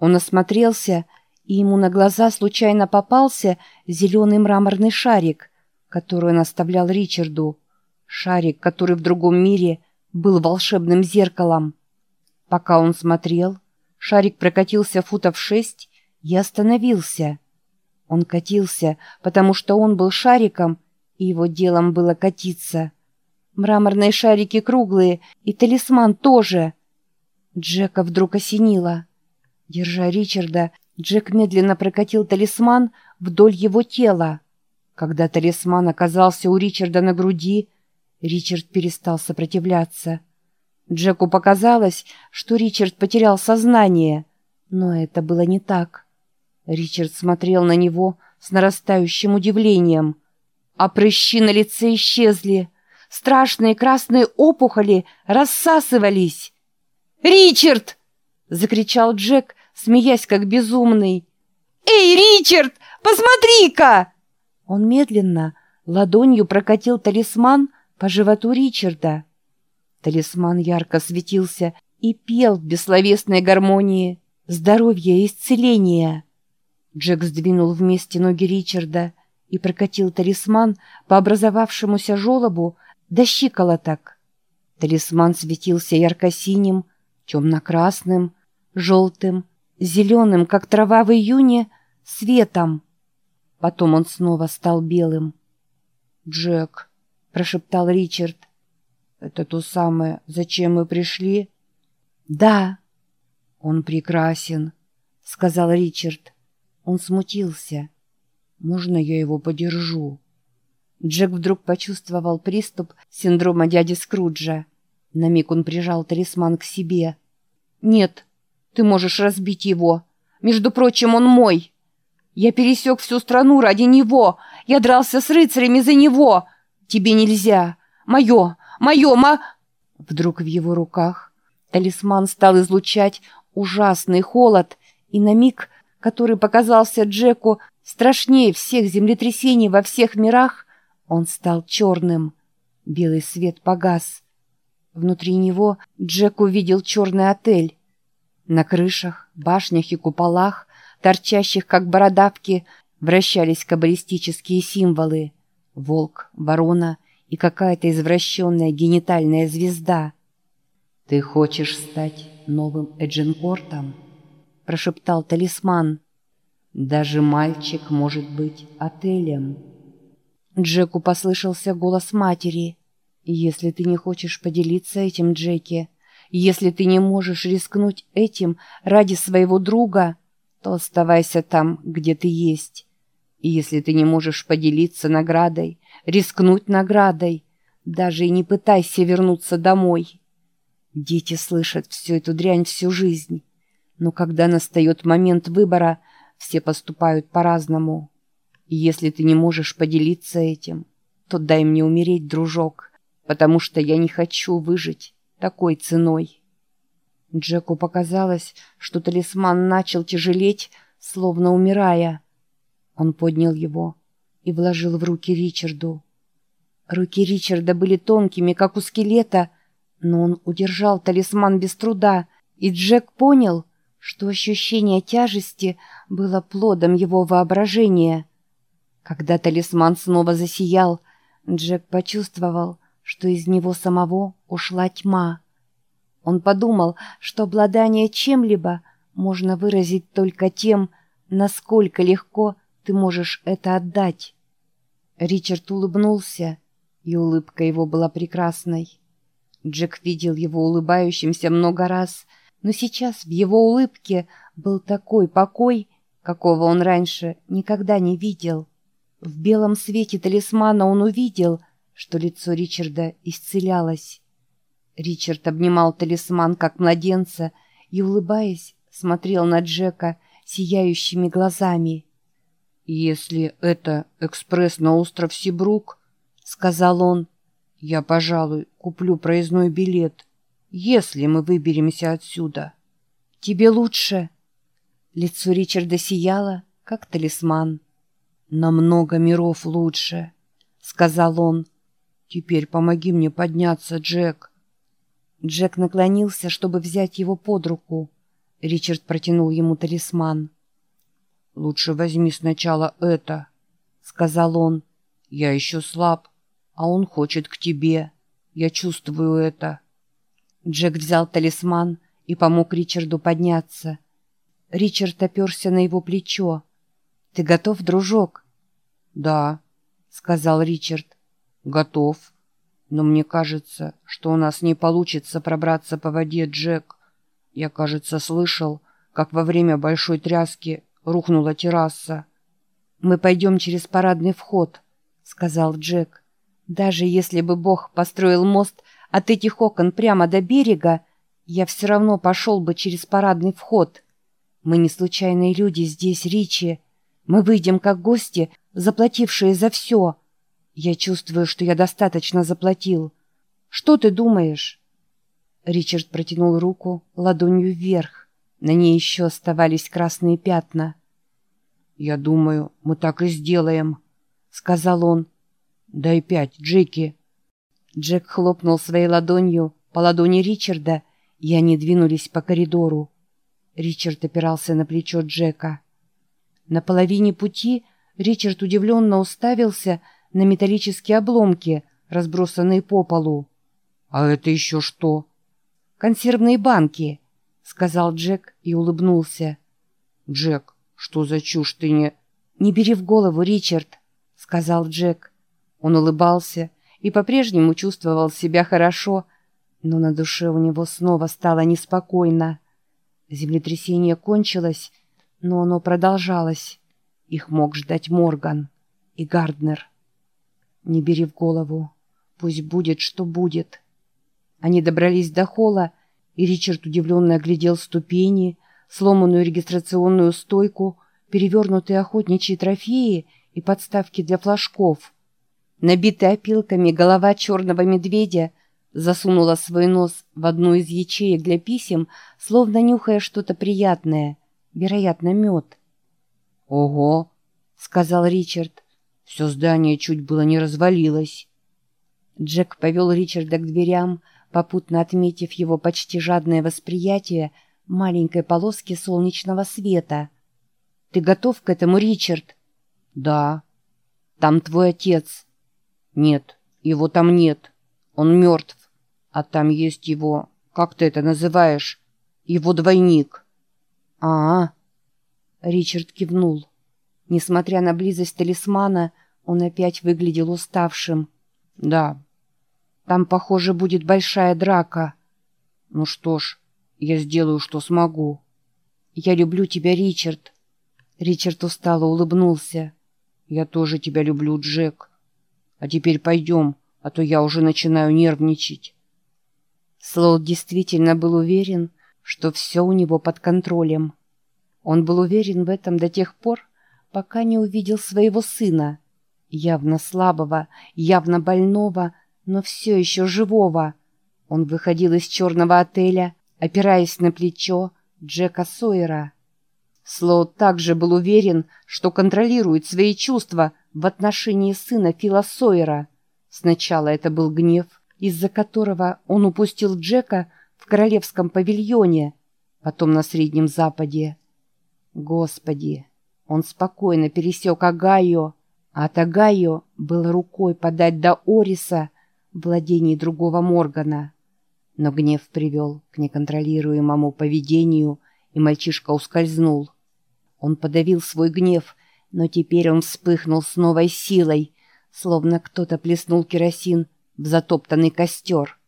Он осмотрелся, и ему на глаза случайно попался зеленый мраморный шарик, который он оставлял Ричарду. Шарик, который в другом мире был волшебным зеркалом. Пока он смотрел, шарик прокатился футов шесть и остановился. Он катился, потому что он был шариком, и его делом было катиться. Мраморные шарики круглые, и талисман тоже. Джека вдруг осенило. Держа Ричарда, Джек медленно прокатил талисман вдоль его тела. Когда талисман оказался у Ричарда на груди, Ричард перестал сопротивляться. Джеку показалось, что Ричард потерял сознание, но это было не так. Ричард смотрел на него с нарастающим удивлением. А прыщи на лице исчезли. Страшные красные опухоли рассасывались. «Ричард!» — закричал Джек, смеясь как безумный. «Эй, Ричард, посмотри-ка!» Он медленно ладонью прокатил талисман по животу Ричарда. Талисман ярко светился и пел в бессловесной гармонии здоровья и исцеления. Джек сдвинул вместе ноги Ричарда и прокатил талисман по образовавшемуся желобу до щиколоток. Талисман светился ярко-синим, темно-красным, желтым, зеленым, как трава в июне, светом. Потом он снова стал белым. «Джек», — прошептал Ричард, — «это то самое, зачем мы пришли?» «Да». «Он прекрасен», — сказал Ричард. Он смутился. «Можно я его подержу?» Джек вдруг почувствовал приступ синдрома дяди Скруджа. На миг он прижал талисман к себе. «Нет, ты можешь разбить его. Между прочим, он мой. Я пересек всю страну ради него. Я дрался с рыцарями за него. Тебе нельзя. Мое, мое, ма...» Вдруг в его руках талисман стал излучать ужасный холод, и на миг который показался Джеку страшнее всех землетрясений во всех мирах, он стал черным. Белый свет погас. Внутри него Джек увидел черный отель. На крышах, башнях и куполах, торчащих как бородавки, вращались каббалистические символы. Волк, ворона и какая-то извращенная генитальная звезда. «Ты хочешь стать новым Эджинкортом?» прошептал талисман. «Даже мальчик может быть отелем». Джеку послышался голос матери. «Если ты не хочешь поделиться этим, Джеки, если ты не можешь рискнуть этим ради своего друга, то оставайся там, где ты есть. И если ты не можешь поделиться наградой, рискнуть наградой, даже и не пытайся вернуться домой. Дети слышат всю эту дрянь всю жизнь. Но когда настает момент выбора, все поступают по-разному. Если ты не можешь поделиться этим, то дай мне умереть, дружок, потому что я не хочу выжить такой ценой. Джеку показалось, что талисман начал тяжелеть, словно умирая. Он поднял его и вложил в руки Ричарду. Руки Ричарда были тонкими, как у скелета, но он удержал талисман без труда, и Джек понял, что ощущение тяжести было плодом его воображения. Когда талисман снова засиял, Джек почувствовал, что из него самого ушла тьма. Он подумал, что обладание чем-либо можно выразить только тем, насколько легко ты можешь это отдать. Ричард улыбнулся, и улыбка его была прекрасной. Джек видел его улыбающимся много раз — но сейчас в его улыбке был такой покой, какого он раньше никогда не видел. В белом свете талисмана он увидел, что лицо Ричарда исцелялось. Ричард обнимал талисман, как младенца, и, улыбаясь, смотрел на Джека сияющими глазами. «Если это экспресс на остров Сибрук, — сказал он, — я, пожалуй, куплю проездной билет если мы выберемся отсюда. Тебе лучше. Лицо Ричарда сияло, как талисман. Намного миров лучше, сказал он. Теперь помоги мне подняться, Джек. Джек наклонился, чтобы взять его под руку. Ричард протянул ему талисман. «Лучше возьми сначала это», — сказал он. «Я еще слаб, а он хочет к тебе. Я чувствую это». Джек взял талисман и помог Ричарду подняться. Ричард оперся на его плечо. «Ты готов, дружок?» «Да», — сказал Ричард. «Готов. Но мне кажется, что у нас не получится пробраться по воде, Джек. Я, кажется, слышал, как во время большой тряски рухнула терраса. «Мы пойдем через парадный вход», — сказал Джек. «Даже если бы Бог построил мост от этих окон прямо до берега, я все равно пошел бы через парадный вход. Мы не случайные люди здесь, Ричи. Мы выйдем как гости, заплатившие за все. Я чувствую, что я достаточно заплатил. Что ты думаешь?» Ричард протянул руку ладонью вверх. На ней еще оставались красные пятна. «Я думаю, мы так и сделаем», — сказал он. «Дай пять, Джеки». Джек хлопнул своей ладонью по ладони Ричарда, и они двинулись по коридору. Ричард опирался на плечо Джека. На половине пути Ричард удивленно уставился на металлические обломки, разбросанные по полу. «А это еще что?» «Консервные банки», — сказал Джек и улыбнулся. «Джек, что за чушь ты не...» «Не бери в голову, Ричард», — сказал Джек. Он улыбался и по-прежнему чувствовал себя хорошо, но на душе у него снова стало неспокойно. Землетрясение кончилось, но оно продолжалось. Их мог ждать Морган и Гарднер. «Не бери в голову. Пусть будет, что будет». Они добрались до холла, и Ричард удивленно оглядел ступени, сломанную регистрационную стойку, перевернутые охотничьи трофеи и подставки для флажков. Набитая опилками голова черного медведя засунула свой нос в одну из ячеек для писем, словно нюхая что-то приятное, вероятно, мед. «Ого!» — сказал Ричард. «Все здание чуть было не развалилось». Джек повел Ричарда к дверям, попутно отметив его почти жадное восприятие маленькой полоски солнечного света. «Ты готов к этому, Ричард?» «Да». «Там твой отец». «Нет, его там нет. Он мертв. А там есть его... Как ты это называешь? Его двойник». «А-а». Ричард кивнул. Несмотря на близость талисмана, он опять выглядел уставшим. «Да, там, похоже, будет большая драка. Ну что ж, я сделаю, что смогу. Я люблю тебя, Ричард. Ричард устало улыбнулся. Я тоже тебя люблю, Джек. А теперь пойдем, а то я уже начинаю нервничать. Слоут действительно был уверен, что все у него под контролем. Он был уверен в этом до тех пор, пока не увидел своего сына, явно слабого, явно больного, но все еще живого. Он выходил из черного отеля, опираясь на плечо Джека Сойера. Слоут также был уверен, что контролирует свои чувства в отношении сына Фила Сойера. Сначала это был гнев, из-за которого он упустил Джека в королевском павильоне, потом на Среднем Западе. Господи, он спокойно пересек Огайо, а от Огайо было рукой подать до Ориса, владений другого Моргана. Но гнев привел к неконтролируемому поведению, и мальчишка ускользнул. Он подавил свой гнев, но теперь он вспыхнул с новой силой, словно кто-то плеснул керосин в затоптанный костер.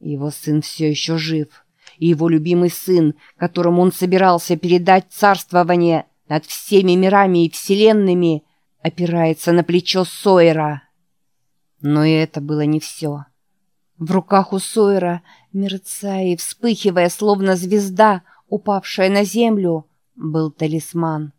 Его сын все еще жив, и его любимый сын, которому он собирался передать царствование над всеми мирами и вселенными, опирается на плечо Сойера. Но и это было не все. В руках у Сойера, мерцая и вспыхивая, словно звезда, упавшая на землю, был талисман.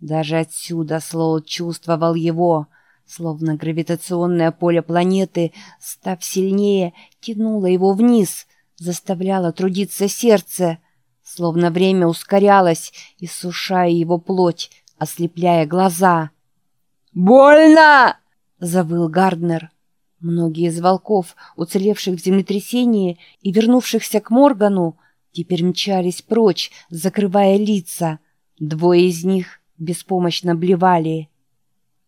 Даже отсюда Слоу чувствовал его, словно гравитационное поле планеты, став сильнее, тянуло его вниз, заставляло трудиться сердце, словно время ускорялось, иссушая его плоть, ослепляя глаза. «Больно!» — завыл Гарднер. Многие из волков, уцелевших в землетрясении и вернувшихся к Моргану, теперь мчались прочь, закрывая лица. Двое из них беспомощно блевали.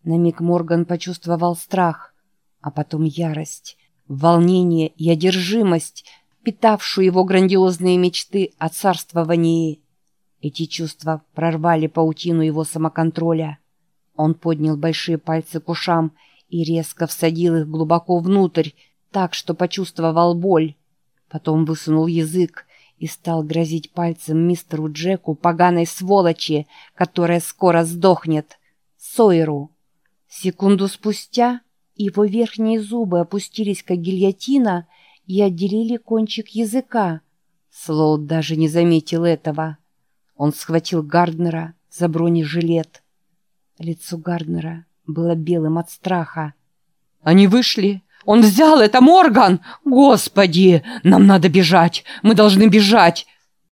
На миг Морган почувствовал страх, а потом ярость, волнение и одержимость, питавшую его грандиозные мечты о царствовании. Эти чувства прорвали паутину его самоконтроля. Он поднял большие пальцы к ушам и резко всадил их глубоко внутрь, так что почувствовал боль. Потом высунул язык и стал грозить пальцем мистеру Джеку поганой сволочи, которая скоро сдохнет. Сойеру. Секунду спустя его верхние зубы опустились, как гильотина, отделили кончик языка. Слоуд даже не заметил этого. Он схватил Гарднера за бронежилет. Лицо Гарднера было белым от страха. «Они вышли! Он взял это, Морган! Господи! Нам надо бежать! Мы должны бежать!